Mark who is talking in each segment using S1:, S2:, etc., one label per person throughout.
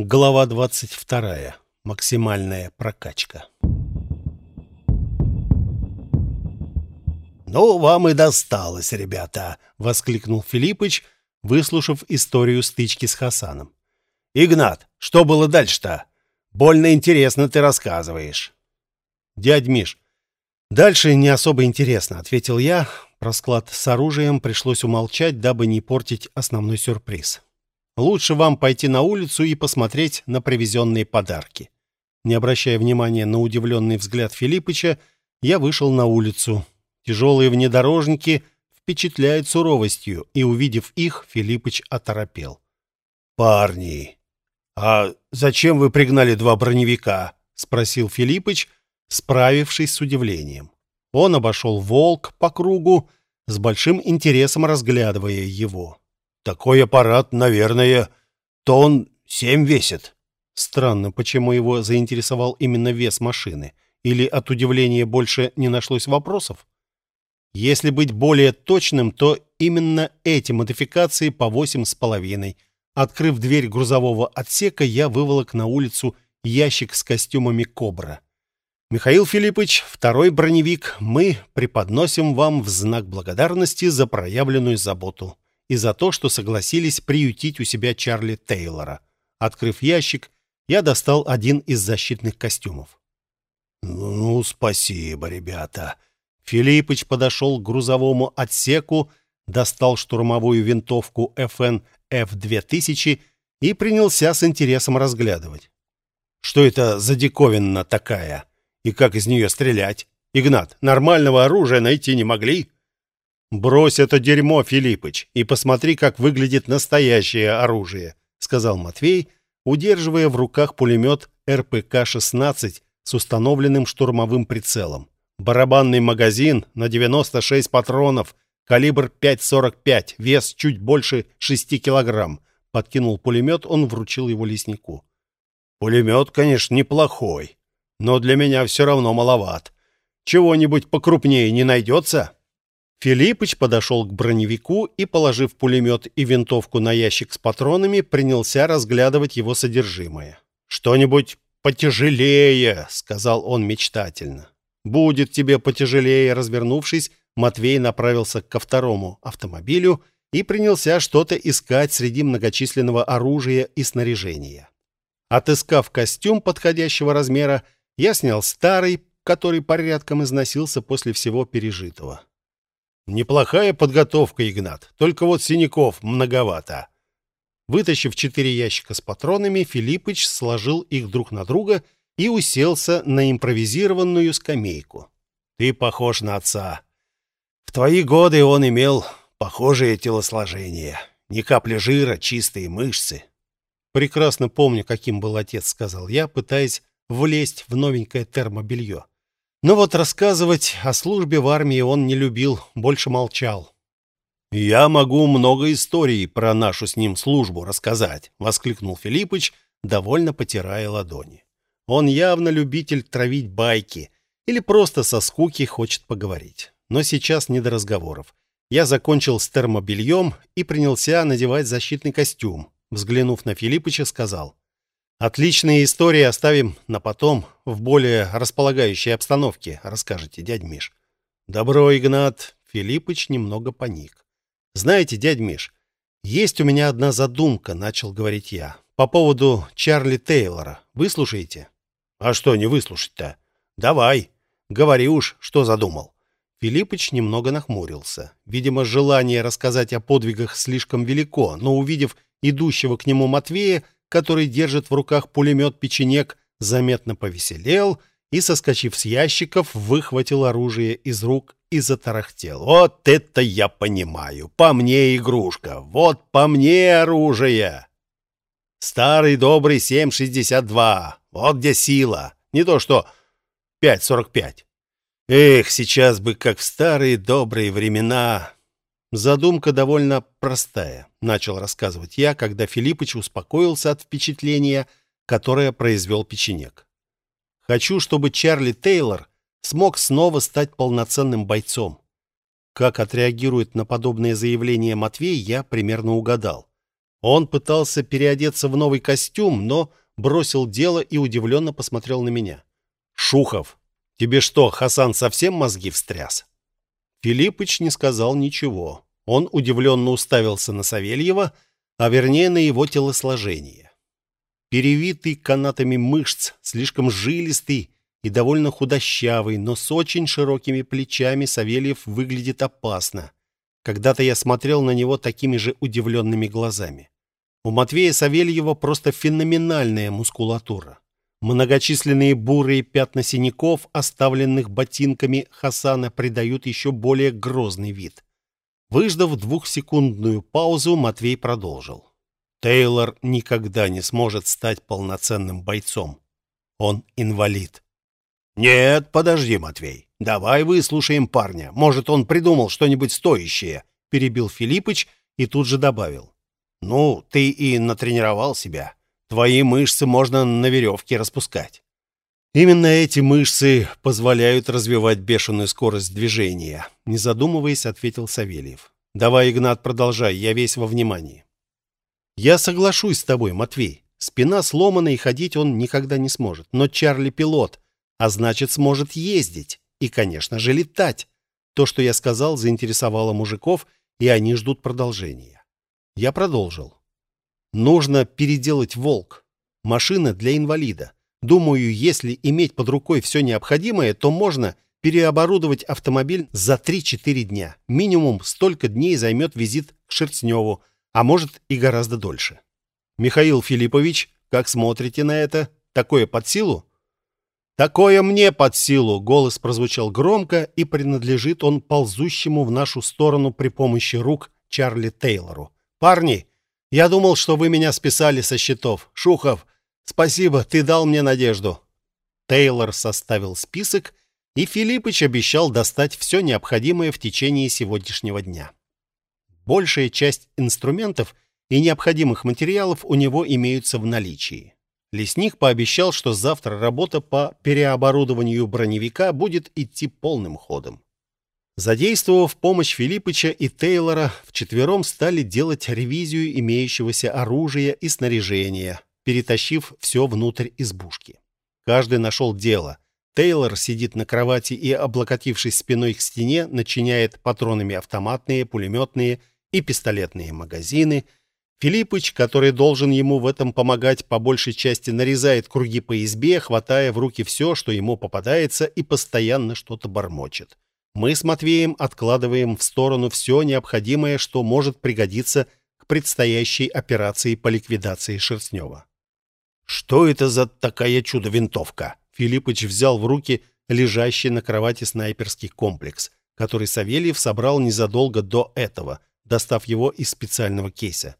S1: Глава 22. Максимальная прокачка.
S2: «Ну, вам и досталось, ребята!» — воскликнул Филиппыч, выслушав историю стычки с Хасаном. «Игнат, что было дальше-то? Больно интересно ты рассказываешь».
S1: «Дядь Миш, дальше не особо интересно», — ответил я. Про склад с оружием пришлось умолчать, дабы не портить основной сюрприз. Лучше вам пойти на улицу и посмотреть на привезенные подарки. Не обращая внимания на удивленный взгляд Филиппыча, я вышел на улицу. Тяжелые внедорожники впечатляют суровостью, и, увидев их, Филиппыч оторопел.
S2: «Парни, а зачем вы пригнали два броневика?» — спросил Филиппыч, справившись с удивлением.
S1: Он обошел «Волк» по кругу, с большим интересом разглядывая его.
S2: Такой аппарат, наверное, тон семь весит.
S1: Странно, почему его заинтересовал именно вес машины. Или от удивления больше не нашлось вопросов? Если быть более точным, то именно эти модификации по восемь с половиной. Открыв дверь грузового отсека, я выволок на улицу ящик с костюмами «Кобра». Михаил Филиппович, второй броневик мы преподносим вам в знак благодарности за проявленную заботу и за то, что согласились приютить у себя Чарли Тейлора. Открыв ящик, я достал один из защитных костюмов.
S2: «Ну, спасибо, ребята».
S1: Филиппыч подошел к грузовому отсеку, достал штурмовую винтовку FN F2000 и принялся с интересом разглядывать. «Что это за диковинна такая? И как из нее стрелять? Игнат, нормального оружия найти не могли?» «Брось это дерьмо, Филиппыч, и посмотри, как выглядит настоящее оружие», сказал Матвей, удерживая в руках пулемет РПК-16 с установленным штурмовым прицелом. Барабанный магазин на 96 патронов, калибр 5,45, вес чуть больше 6 килограмм. Подкинул пулемет, он вручил его леснику.
S2: «Пулемет, конечно, неплохой, но для меня все равно маловат. Чего-нибудь покрупнее не найдется?»
S1: Филиппыч подошел к броневику и, положив пулемет и винтовку на ящик с патронами, принялся разглядывать его содержимое. «Что-нибудь потяжелее», — сказал он мечтательно. «Будет тебе потяжелее», — развернувшись, Матвей направился ко второму автомобилю и принялся что-то искать среди многочисленного оружия и снаряжения. Отыскав костюм подходящего размера, я снял старый, который порядком износился после всего пережитого.
S2: Неплохая подготовка, Игнат. Только вот синяков многовато.
S1: Вытащив четыре ящика с патронами, Филиппыч сложил их друг на друга и уселся на импровизированную скамейку.
S2: Ты похож на отца. В твои годы он имел похожее телосложение. Ни капли жира, чистые мышцы.
S1: Прекрасно помню, каким был отец, сказал я, пытаясь влезть в новенькое термобелье. Но вот рассказывать о службе в армии он не любил, больше молчал.
S2: «Я могу много историй про нашу с ним службу рассказать», — воскликнул Филиппыч, довольно потирая ладони. Он явно любитель травить байки или просто со скуки хочет поговорить. Но сейчас не до разговоров. Я закончил с термобельем и принялся надевать защитный костюм. Взглянув на Филиппыча, сказал. Отличные истории оставим на потом, в более располагающей обстановке, расскажете, дядь Миш. Добро, Игнат. Филиппыч немного паник. Знаете, дядь Миш, есть у меня одна задумка, начал говорить я. По поводу Чарли Тейлора. Выслушаете? А что не выслушать-то? Давай, говори уж, что задумал.
S1: Филиппыч немного нахмурился. Видимо, желание рассказать о подвигах слишком велико, но увидев идущего к нему Матвея, который держит в руках пулемет-печенек, заметно повеселел и, соскочив с ящиков, выхватил оружие из рук и затарахтел. «Вот это я понимаю! По мне игрушка! Вот по мне оружие!» «Старый добрый 7,62! Вот где сила! Не то что 5,45!» Эх, сейчас бы, как в старые добрые времена, Задумка довольно простая, начал рассказывать я, когда Филиппыч успокоился от впечатления, которое произвел печенек. Хочу, чтобы Чарли Тейлор смог снова стать полноценным бойцом. Как отреагирует на подобное заявление Матвей, я примерно угадал. Он пытался переодеться в новый костюм, но бросил дело и удивленно посмотрел на меня. «Шухов, тебе что, Хасан совсем мозги встряс?» Филиппыч не сказал ничего. Он удивленно уставился на Савельева, а вернее на его телосложение. Перевитый канатами мышц, слишком жилистый и довольно худощавый, но с очень широкими плечами Савельев выглядит опасно. Когда-то я смотрел на него такими же удивленными глазами. У Матвея Савельева просто феноменальная мускулатура. Многочисленные бурые пятна синяков, оставленных ботинками Хасана, придают еще более грозный вид. Выждав двухсекундную паузу, Матвей продолжил. Тейлор никогда не сможет стать полноценным бойцом. Он инвалид. «Нет, подожди, Матвей. Давай выслушаем парня. Может, он придумал что-нибудь стоящее», — перебил Филиппыч и тут же добавил. «Ну, ты и натренировал себя. Твои мышцы можно на веревке распускать». Именно эти мышцы позволяют развивать бешеную скорость движения, не задумываясь, ответил Савельев. Давай, Игнат, продолжай, я весь во внимании. Я соглашусь с тобой, Матвей. Спина сломана, и ходить он никогда не сможет. Но Чарли пилот, а значит, сможет ездить и, конечно же, летать. То, что я сказал, заинтересовало мужиков, и они ждут продолжения. Я продолжил. Нужно переделать «Волк». Машина для инвалида. Думаю, если иметь под рукой все необходимое, то можно переоборудовать автомобиль за 3-4 дня. Минимум столько дней займет визит к Шерстневу, а может и гораздо дольше. Михаил Филиппович, как смотрите на это? Такое под силу? Такое мне под силу, голос прозвучал громко, и принадлежит он ползущему в нашу сторону при помощи рук Чарли Тейлору. Парни, я думал, что вы меня списали со счетов. Шухов, Спасибо, ты дал мне надежду. Тейлор составил список, и Филиппыч обещал достать все необходимое в течение сегодняшнего дня. Большая часть инструментов и необходимых материалов у него имеются в наличии. Лесник пообещал, что завтра работа по переоборудованию броневика будет идти полным ходом. Задействовав помощь Филиппыча и Тейлора, вчетвером стали делать ревизию имеющегося оружия и снаряжения, перетащив все внутрь избушки. Каждый нашел дело. Тейлор сидит на кровати и, облокотившись спиной к стене, начиняет патронами автоматные, пулеметные и пистолетные магазины. Филиппыч, который должен ему в этом помогать, по большей части нарезает круги по избе, хватая в руки все, что ему попадается, и постоянно что-то бормочет. Мы с Матвеем откладываем в сторону все необходимое, что может пригодиться к предстоящей операции по ликвидации Шерстнева. Что это за такая чудо-винтовка? Филиппыч взял в руки лежащий на кровати снайперский комплекс, который Савельев собрал незадолго до этого, достав его из специального кейса.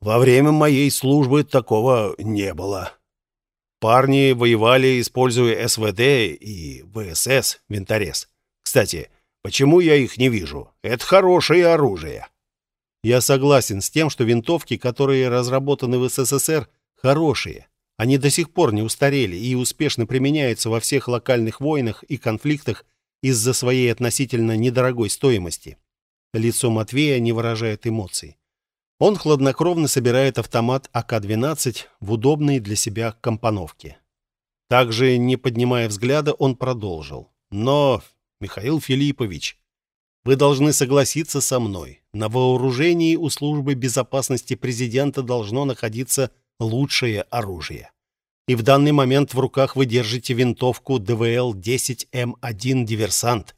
S1: Во время моей службы такого не было. Парни воевали, используя СВД и ВСС, винторез. Кстати, почему я их не вижу? Это хорошее оружие. Я согласен с тем, что винтовки, которые разработаны в СССР, хорошие. Они до сих пор не устарели и успешно применяются во всех локальных войнах и конфликтах из-за своей относительно недорогой стоимости. Лицо Матвея не выражает эмоций. Он хладнокровно собирает автомат АК-12 в удобной для себя компоновке. Также, не поднимая взгляда, он продолжил. «Но, Михаил Филиппович, вы должны согласиться со мной. На вооружении у службы безопасности президента должно находиться лучшее оружие. И в данный момент в руках вы держите винтовку ДВЛ-10М1 «Диверсант».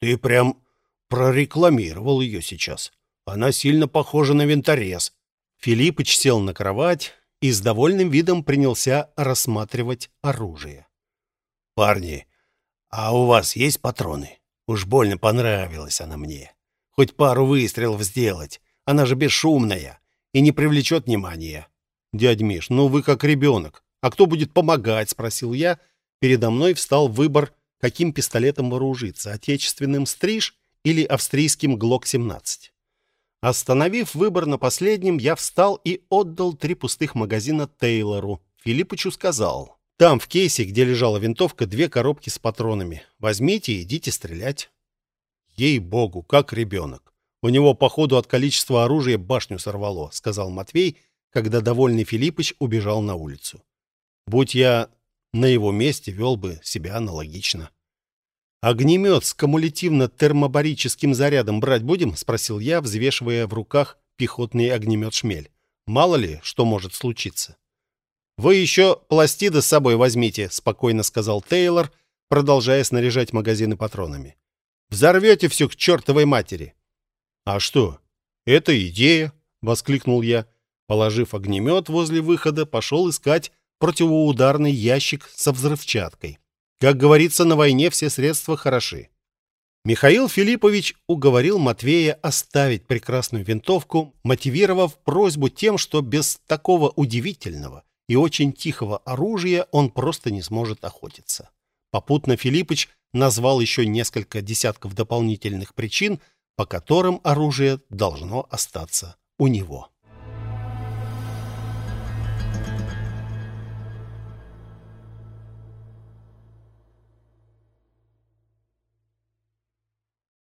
S1: Ты прям прорекламировал ее сейчас. Она сильно похожа на винторез. Филиппыч сел на кровать и с довольным видом принялся рассматривать оружие. «Парни, а у вас есть патроны? Уж больно понравилась она мне. Хоть пару выстрелов сделать. Она же бесшумная и не привлечет внимания. «Дядь Миш, ну вы как ребенок. А кто будет помогать?» — спросил я. Передо мной встал выбор, каким пистолетом вооружиться — отечественным «Стриж» или австрийским «Глок-17». Остановив выбор на последнем, я встал и отдал три пустых магазина Тейлору. Филиппычу сказал, «Там, в кейсе, где лежала винтовка, две коробки с патронами. Возьмите и идите стрелять». Ей-богу, как ребенок. У него, походу, от количества оружия башню сорвало», — сказал Матвей, когда довольный Филиппыч убежал на улицу. «Будь я на его месте, вел бы себя аналогично». «Огнемет с кумулятивно-термобарическим зарядом брать будем?» — спросил я, взвешивая в руках пехотный огнемет «Шмель». «Мало ли, что может случиться». «Вы еще пластиды с собой возьмите», — спокойно сказал Тейлор, продолжая снаряжать магазины патронами. «Взорвете все к чертовой матери». «А что? Это идея!» — воскликнул я. Положив огнемет возле выхода, пошел искать противоударный ящик со взрывчаткой. Как говорится, на войне все средства хороши. Михаил Филиппович уговорил Матвея оставить прекрасную винтовку, мотивировав просьбу тем, что без такого удивительного и очень тихого оружия он просто не сможет охотиться. Попутно Филиппыч назвал еще несколько десятков дополнительных причин, по которым оружие должно остаться у него.